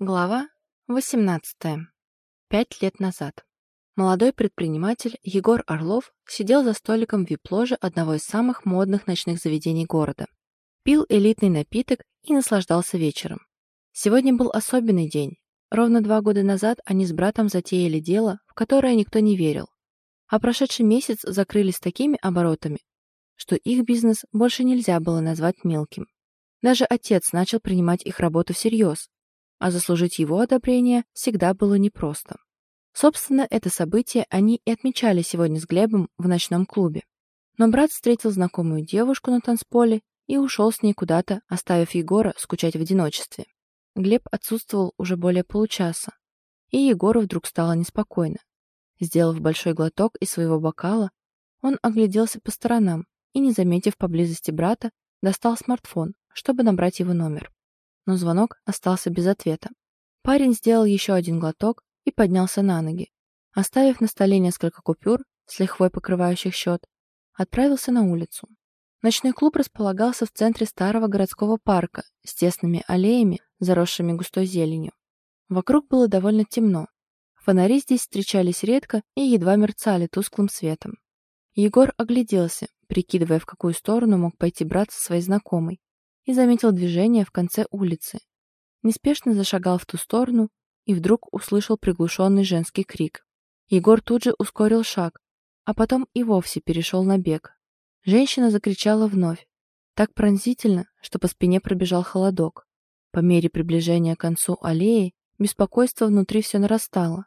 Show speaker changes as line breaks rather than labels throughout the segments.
Глава 18. Пять лет назад. Молодой предприниматель Егор Орлов сидел за столиком в вип-ложе одного из самых модных ночных заведений города. Пил элитный напиток и наслаждался вечером. Сегодня был особенный день. Ровно два года назад они с братом затеяли дело, в которое никто не верил. А прошедший месяц закрылись такими оборотами, что их бизнес больше нельзя было назвать мелким. Даже отец начал принимать их работу всерьез, а заслужить его одобрение всегда было непросто. Собственно, это событие они и отмечали сегодня с Глебом в ночном клубе. Но брат встретил знакомую девушку на танцполе и ушел с ней куда-то, оставив Егора скучать в одиночестве. Глеб отсутствовал уже более получаса, и Егору вдруг стало неспокойно. Сделав большой глоток из своего бокала, он огляделся по сторонам и, не заметив поблизости брата, достал смартфон, чтобы набрать его номер но звонок остался без ответа. Парень сделал еще один глоток и поднялся на ноги. Оставив на столе несколько купюр, с лихвой покрывающих счет, отправился на улицу. Ночной клуб располагался в центре старого городского парка с тесными аллеями, заросшими густой зеленью. Вокруг было довольно темно. Фонари здесь встречались редко и едва мерцали тусклым светом. Егор огляделся, прикидывая, в какую сторону мог пойти брат со своей знакомой, и заметил движение в конце улицы. Неспешно зашагал в ту сторону и вдруг услышал приглушенный женский крик. Егор тут же ускорил шаг, а потом и вовсе перешел на бег. Женщина закричала вновь, так пронзительно, что по спине пробежал холодок. По мере приближения к концу аллеи беспокойство внутри все нарастало.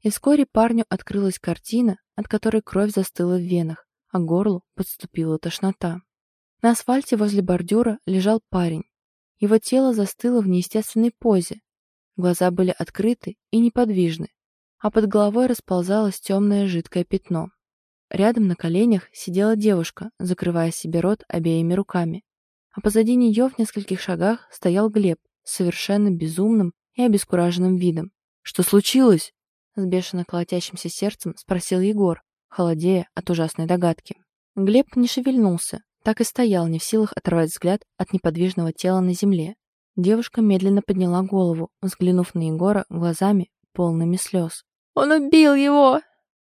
И вскоре парню открылась картина, от которой кровь застыла в венах, а горлу подступила тошнота. На асфальте возле бордюра лежал парень. Его тело застыло в неестественной позе. Глаза были открыты и неподвижны, а под головой расползалось темное жидкое пятно. Рядом на коленях сидела девушка, закрывая себе рот обеими руками. А позади нее в нескольких шагах стоял Глеб с совершенно безумным и обескураженным видом. «Что случилось?» С бешено колотящимся сердцем спросил Егор, холодея от ужасной догадки. Глеб не шевельнулся, так и стоял, не в силах оторвать взгляд от неподвижного тела на земле. Девушка медленно подняла голову, взглянув на Егора глазами, полными слез.
«Он убил его!»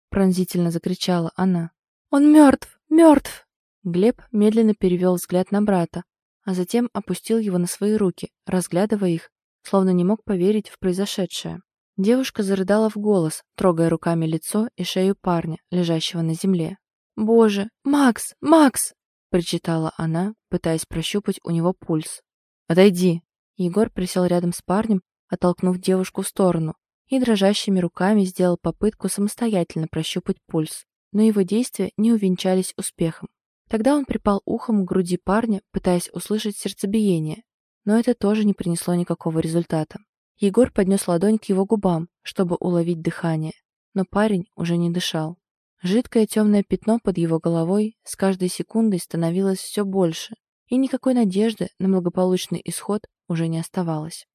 Пронзительно закричала она. «Он мертв! Мертв!» Глеб медленно перевел взгляд на брата, а затем опустил его на свои руки, разглядывая их, словно не мог поверить в произошедшее. Девушка зарыдала в голос, трогая руками лицо и шею парня, лежащего на земле. «Боже! Макс! Макс!» Причитала она, пытаясь прощупать у него пульс. «Отойди!» Егор присел рядом с парнем, оттолкнув девушку в сторону, и дрожащими руками сделал попытку самостоятельно прощупать пульс, но его действия не увенчались успехом. Тогда он припал ухом к груди парня, пытаясь услышать сердцебиение, но это тоже не принесло никакого результата. Егор поднес ладонь к его губам, чтобы уловить дыхание, но парень уже не дышал. Жидкое темное пятно под его головой с каждой секундой становилось все больше, и никакой надежды на благополучный исход уже не оставалось.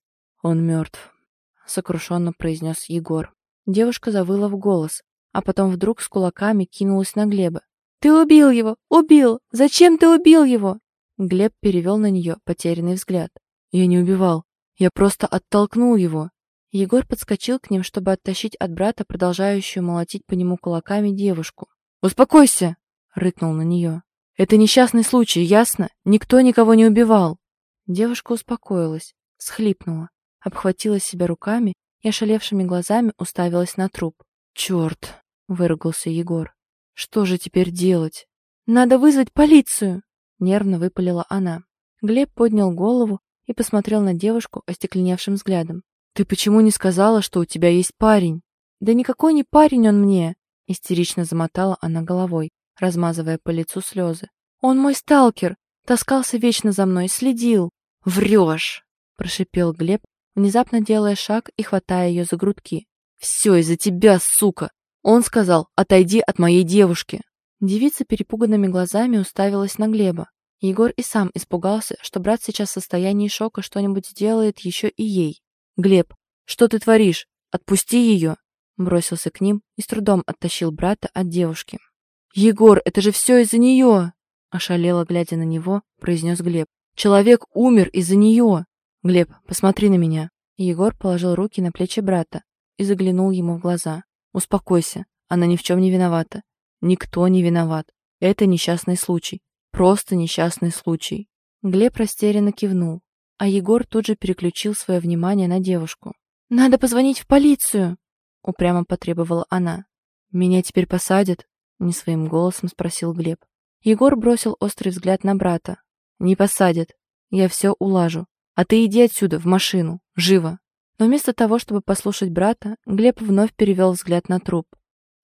«Он мертв», — сокрушенно произнес Егор. Девушка завыла в голос, а потом вдруг с кулаками кинулась на Глеба. «Ты убил его! Убил! Зачем ты убил его?» Глеб перевел на нее потерянный взгляд. «Я не убивал. Я просто оттолкнул его. Егор подскочил к ним, чтобы оттащить от брата продолжающую молотить по нему кулаками девушку. «Успокойся!» — рыкнул на нее. «Это несчастный случай, ясно? Никто никого не убивал!» Девушка успокоилась, схлипнула, обхватила себя руками и ошалевшими глазами уставилась на труп. «Черт!» — выругался Егор. «Что же теперь делать?» «Надо вызвать полицию!» — нервно выпалила она. Глеб поднял голову и посмотрел на девушку остекленевшим взглядом. «Ты почему не сказала, что у тебя есть парень?» «Да никакой не парень он мне!» Истерично замотала она головой, размазывая по лицу слезы. «Он мой сталкер! Таскался вечно за мной, следил!» «Врешь!» – прошипел Глеб, внезапно делая шаг и хватая ее за грудки. «Все из-за тебя, сука!» Он сказал «Отойди от моей девушки!» Девица перепуганными глазами уставилась на Глеба. Егор и сам испугался, что брат сейчас в состоянии шока что-нибудь сделает еще и ей. «Глеб, что ты творишь? Отпусти ее!» Бросился к ним и с трудом оттащил брата от девушки. «Егор, это же все из-за нее!» Ошалело, глядя на него, произнес Глеб. «Человек умер из-за нее!» «Глеб, посмотри на меня!» Егор положил руки на плечи брата и заглянул ему в глаза. «Успокойся, она ни в чем не виновата. Никто не виноват. Это несчастный случай. Просто несчастный случай». Глеб растерянно кивнул, а Егор тут же переключил свое внимание на девушку. «Надо позвонить в полицию!» — упрямо потребовала она. «Меня теперь посадят?» — не своим голосом спросил Глеб. Егор бросил острый взгляд на брата. «Не посадят. Я все улажу. А ты иди отсюда, в машину. Живо!» Но вместо того, чтобы послушать брата, Глеб вновь перевел взгляд на труп.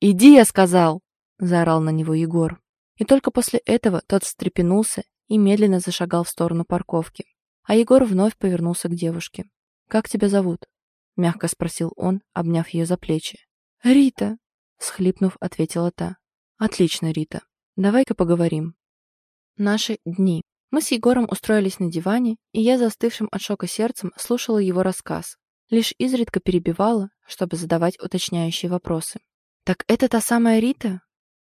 «Иди, я сказал!» — заорал на него Егор. И только после этого тот встрепенулся и медленно зашагал в сторону парковки. А Егор вновь повернулся к девушке. «Как тебя зовут?» — мягко спросил он, обняв ее за плечи. «Рита!» — схлипнув, ответила та. «Отлично, Рита. Давай-ка поговорим». Наши дни. Мы с Егором устроились на диване, и я застывшим от шока сердцем слушала его рассказ. Лишь изредка перебивала, чтобы задавать уточняющие вопросы. «Так это та самая Рита?»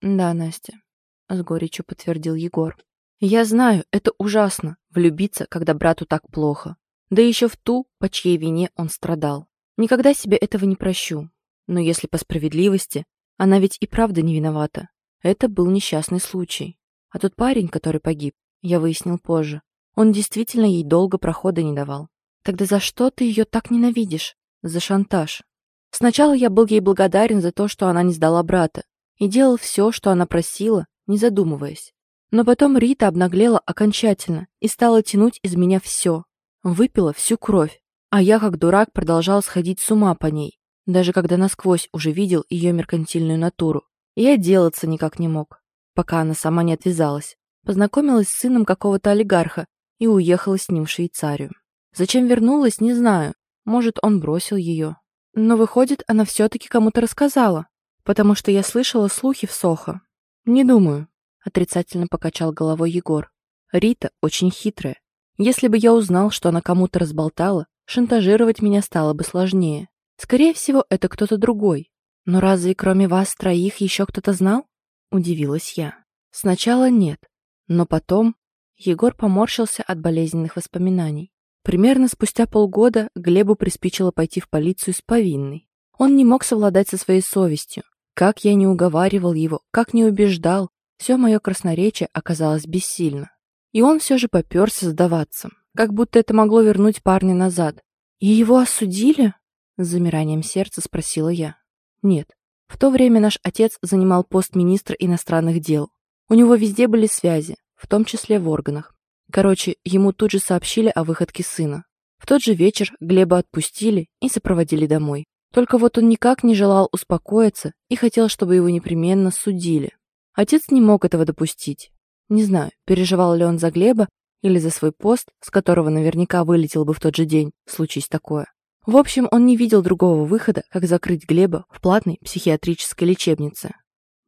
«Да, Настя», — с горечью подтвердил Егор. «Я знаю, это ужасно — влюбиться, когда брату так плохо. Да еще в ту, по чьей вине он страдал. Никогда себе этого не прощу. Но если по справедливости, она ведь и правда не виновата. Это был несчастный случай. А тот парень, который погиб, я выяснил позже, он действительно ей долго прохода не давал. Тогда за что ты ее так ненавидишь? За шантаж. Сначала я был ей благодарен за то, что она не сдала брата, и делал все, что она просила, не задумываясь. Но потом Рита обнаглела окончательно и стала тянуть из меня все. Выпила всю кровь. А я, как дурак, продолжал сходить с ума по ней, даже когда насквозь уже видел ее меркантильную натуру. И отделаться никак не мог, пока она сама не отвязалась. Познакомилась с сыном какого-то олигарха и уехала с ним в Швейцарию. Зачем вернулась, не знаю. Может, он бросил ее. Но, выходит, она все-таки кому-то рассказала, потому что я слышала слухи в Сохо. «Не думаю», — отрицательно покачал головой Егор. «Рита очень хитрая. Если бы я узнал, что она кому-то разболтала, шантажировать меня стало бы сложнее. Скорее всего, это кто-то другой. «Но разве кроме вас троих еще кто-то знал?» — удивилась я. «Сначала нет, но потом...» Егор поморщился от болезненных воспоминаний. Примерно спустя полгода Глебу приспичило пойти в полицию с повинной. Он не мог совладать со своей совестью. Как я не уговаривал его, как не убеждал, все мое красноречие оказалось бессильно. И он все же поперся сдаваться, как будто это могло вернуть парня назад. «И его осудили?» — с замиранием сердца спросила я. Нет. В то время наш отец занимал пост министра иностранных дел. У него везде были связи, в том числе в органах. Короче, ему тут же сообщили о выходке сына. В тот же вечер Глеба отпустили и сопроводили домой. Только вот он никак не желал успокоиться и хотел, чтобы его непременно судили. Отец не мог этого допустить. Не знаю, переживал ли он за Глеба или за свой пост, с которого наверняка вылетел бы в тот же день, случись такое. В общем, он не видел другого выхода, как закрыть Глеба в платной психиатрической лечебнице.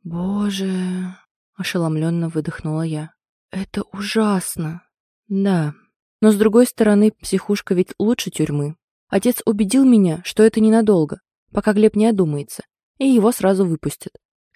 «Боже!» — ошеломленно выдохнула я. «Это ужасно!» «Да. Но, с другой стороны, психушка ведь лучше тюрьмы. Отец убедил меня, что это ненадолго, пока Глеб не одумается, и его сразу выпустят.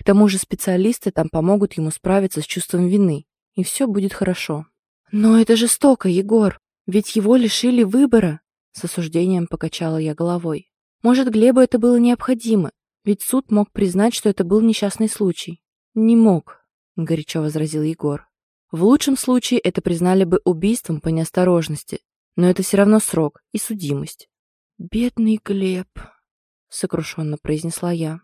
Тому же специалисты там помогут ему справиться с чувством вины, и все будет хорошо». «Но это жестоко, Егор! Ведь его лишили выбора!» С осуждением покачала я головой. Может, Глебу это было необходимо, ведь суд мог признать, что это был несчастный случай. Не мог, горячо возразил Егор. В лучшем случае это признали бы убийством по неосторожности, но это все равно срок и судимость. «Бедный Глеб», — сокрушенно произнесла я.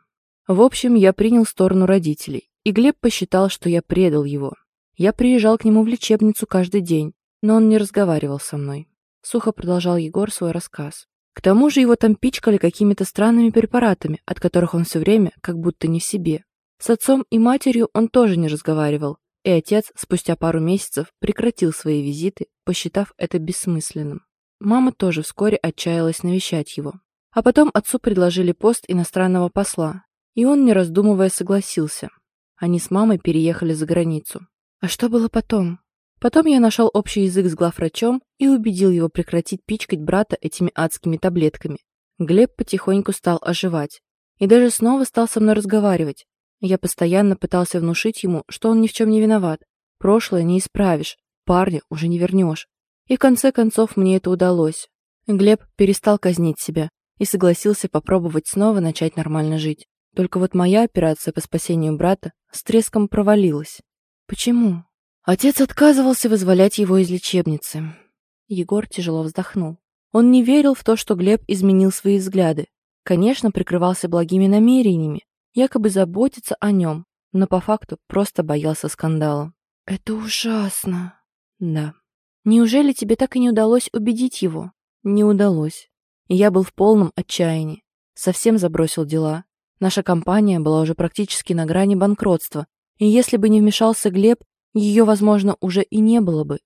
В общем, я принял сторону родителей, и Глеб посчитал, что я предал его. Я приезжал к нему в лечебницу каждый день, но он не разговаривал со мной. Сухо продолжал Егор свой рассказ. К тому же его там пичкали какими-то странными препаратами, от которых он все время как будто не в себе. С отцом и матерью он тоже не разговаривал, и отец спустя пару месяцев прекратил свои визиты, посчитав это бессмысленным. Мама тоже вскоре отчаялась навещать его. А потом отцу предложили пост иностранного посла, и он, не раздумывая, согласился. Они с мамой переехали за границу. А что было потом? Потом я нашел общий язык с главврачом и убедил его прекратить пичкать брата этими адскими таблетками. Глеб потихоньку стал оживать. И даже снова стал со мной разговаривать. Я постоянно пытался внушить ему, что он ни в чем не виноват. Прошлое не исправишь, парня уже не вернешь. И в конце концов мне это удалось. Глеб перестал казнить себя и согласился попробовать снова начать нормально жить. Только вот моя операция по спасению брата с треском провалилась. Почему? Отец отказывался вызволять его из лечебницы. Егор тяжело вздохнул. Он не верил в то, что Глеб изменил свои взгляды. Конечно, прикрывался благими намерениями, якобы заботиться о нем, но по факту просто боялся скандала. «Это ужасно!» «Да. Неужели тебе так и не удалось убедить его?» «Не удалось. Я был в полном отчаянии. Совсем забросил дела. Наша компания была уже практически на грани банкротства, и если бы не вмешался Глеб, ее, возможно, уже и не было бы.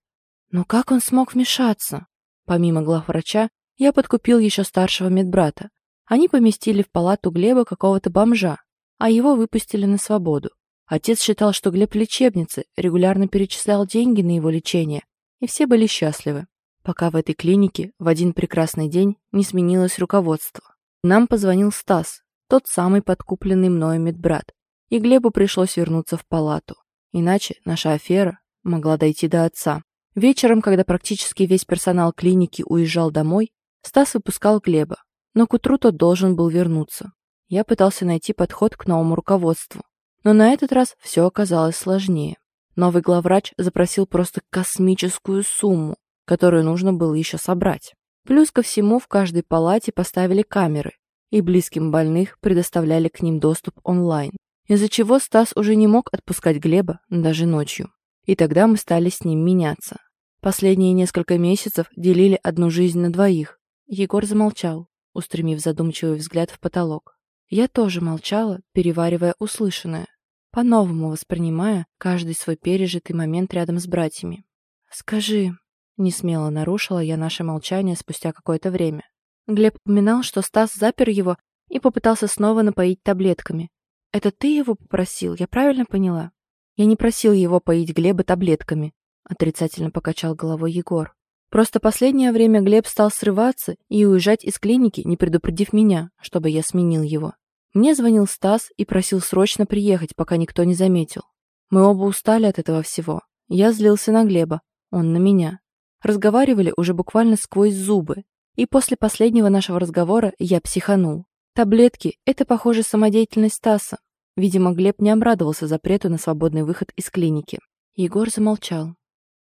Но как он смог вмешаться? Помимо главврача, я подкупил еще старшего медбрата. Они поместили в палату Глеба какого-то бомжа, а его выпустили на свободу. Отец считал, что Глеб в лечебнице, регулярно перечислял деньги на его лечение, и все были счастливы, пока в этой клинике в один прекрасный день не сменилось руководство. Нам позвонил Стас, тот самый подкупленный мною медбрат, и Глебу пришлось вернуться в палату. Иначе наша афера могла дойти до отца. Вечером, когда практически весь персонал клиники уезжал домой, Стас выпускал Глеба, но к утру тот должен был вернуться. Я пытался найти подход к новому руководству, но на этот раз все оказалось сложнее. Новый главврач запросил просто космическую сумму, которую нужно было еще собрать. Плюс ко всему в каждой палате поставили камеры, и близким больных предоставляли к ним доступ онлайн, из-за чего Стас уже не мог отпускать Глеба даже ночью. И тогда мы стали с ним меняться. Последние несколько месяцев делили одну жизнь на двоих. Егор замолчал, устремив задумчивый взгляд в потолок. Я тоже молчала, переваривая услышанное, по-новому воспринимая каждый свой пережитый момент рядом с братьями. «Скажи», — несмело нарушила я наше молчание спустя какое-то время. Глеб упоминал, что Стас запер его и попытался снова напоить таблетками. «Это ты его попросил, я правильно поняла?» «Я не просил его поить Глеба таблетками», — отрицательно покачал головой Егор. «Просто последнее время Глеб стал срываться и уезжать из клиники, не предупредив меня, чтобы я сменил его. Мне звонил Стас и просил срочно приехать, пока никто не заметил. Мы оба устали от этого всего. Я злился на Глеба, он на меня. Разговаривали уже буквально сквозь зубы, и после последнего нашего разговора я психанул. Таблетки — это, похоже, самодеятельность Стаса. Видимо, Глеб не обрадовался запрету на свободный выход из клиники. Егор замолчал.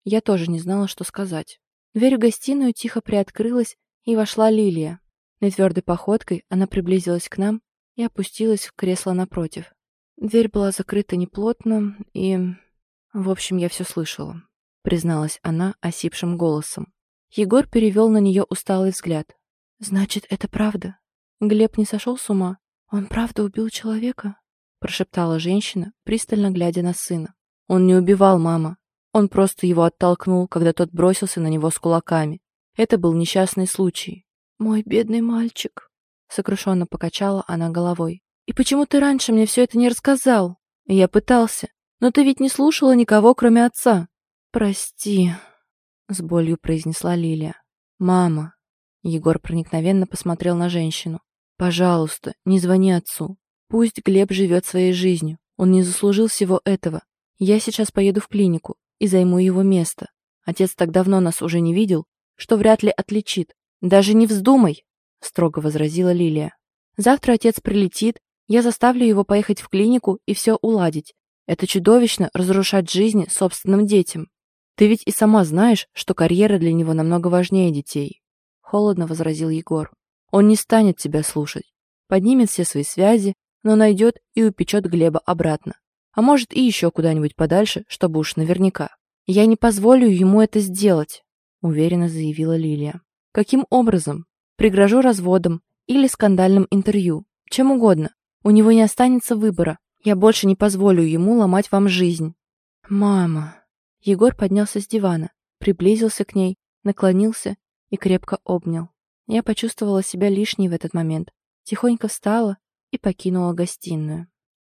Я тоже не знала, что сказать. Дверь в гостиную тихо приоткрылась, и вошла Лилия. Нетвердой походкой она приблизилась к нам и опустилась в кресло напротив. Дверь была закрыта неплотно, и... В общем, я все слышала, призналась она осипшим голосом. Егор перевел на нее усталый взгляд. «Значит, это правда? Глеб не сошел с ума? Он правда убил человека?» прошептала женщина, пристально глядя на сына. «Он не убивал, мама. Он просто его оттолкнул, когда тот бросился на него с кулаками. Это был несчастный случай». «Мой бедный мальчик», — сокрушенно покачала она головой. «И почему ты раньше мне все это не рассказал?» «Я пытался, но ты ведь не слушала никого, кроме отца». «Прости», — с болью произнесла Лилия. «Мама!» Егор проникновенно посмотрел на женщину. «Пожалуйста, не звони отцу. Пусть Глеб живет своей жизнью. Он не заслужил всего этого. Я сейчас поеду в клинику и займу его место. Отец так давно нас уже не видел, что вряд ли отличит. Даже не вздумай!» строго возразила Лилия. «Завтра отец прилетит, я заставлю его поехать в клинику и все уладить. Это чудовищно разрушать жизни собственным детям. Ты ведь и сама знаешь, что карьера для него намного важнее детей. Холодно возразил Егор. Он не станет тебя слушать. Поднимет все свои связи, но найдет и упечет Глеба обратно. А может и еще куда-нибудь подальше, чтобы уж наверняка. Я не позволю ему это сделать, уверенно заявила Лилия. Каким образом? Пригрожу разводом или скандальным интервью. Чем угодно. У него не останется выбора. Я больше не позволю ему ломать вам жизнь. Мама, Егор поднялся с дивана, приблизился к ней, наклонился и крепко обнял. Я почувствовала себя лишней в этот момент, тихонько встала и покинула гостиную.